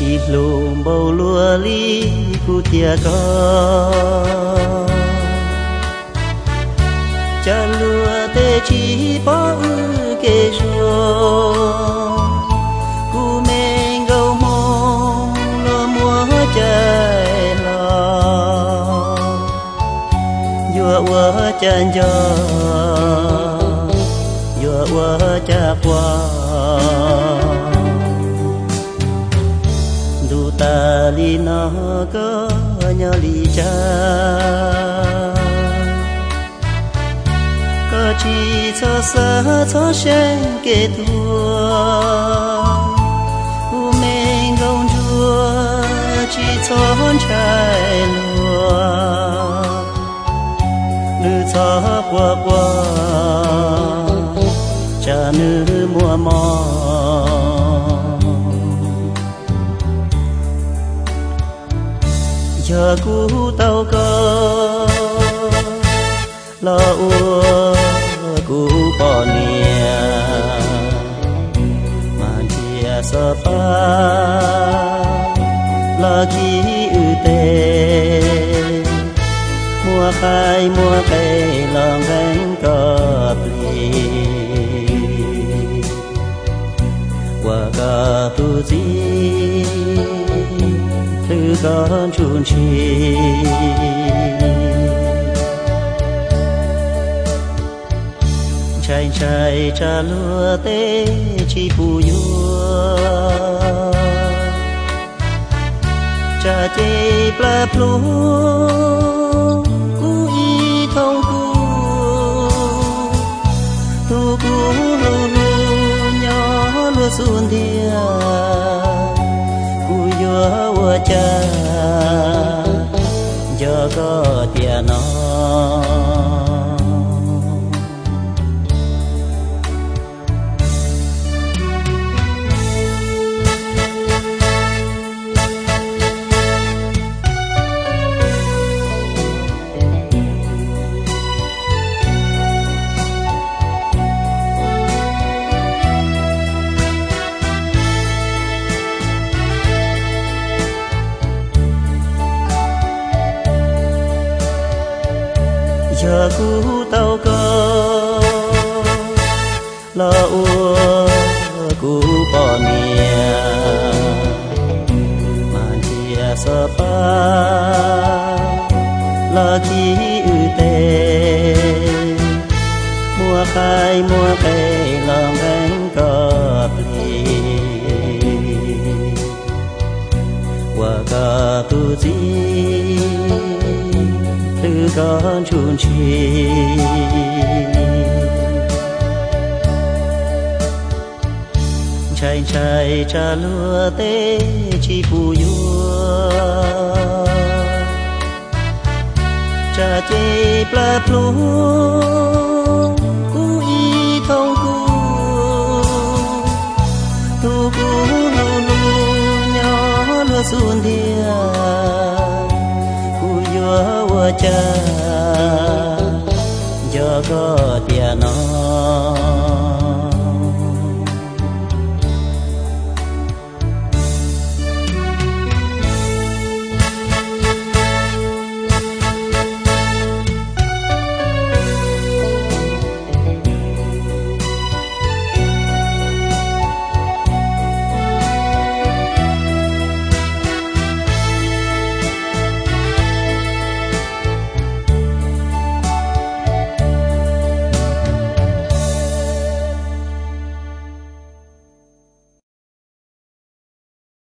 cùng bầu lúa ly cu tia có cha lúa tê chỉ bỏ ư kê rô cu men gâu mong lúa mua chạy lò. Dùa ua chân gió dùa ua cha qua có nhớ lì cha. Có chỉ cho sa cho sen kể thua. U men gông chúa chỉ cho trái lúa nữ cho qua qua, cha nữ mùa mòn chờ cú tàu cơ lo ua cú bỏ nia mà chia sơ pa lo chi ư tê, mua khai, mua cây lo gánh cọp lì qua cả tu chi បានជួនជាចៃចៃចាលួទេជីពូយួចាជេផ្លែភ្លួ cho có tiền nó chờ cú tàu cơ lo ua cú bỏ nia mà chia sơ pa lo chi ư tê, mua khai, mua cây tư con chuồn chi chạy chạy cha lúa tê chi phù yua cha chê pla plu cu y thông cu tu cu lu lu, nhỏ lúa xuân thiên cha giờ có tiền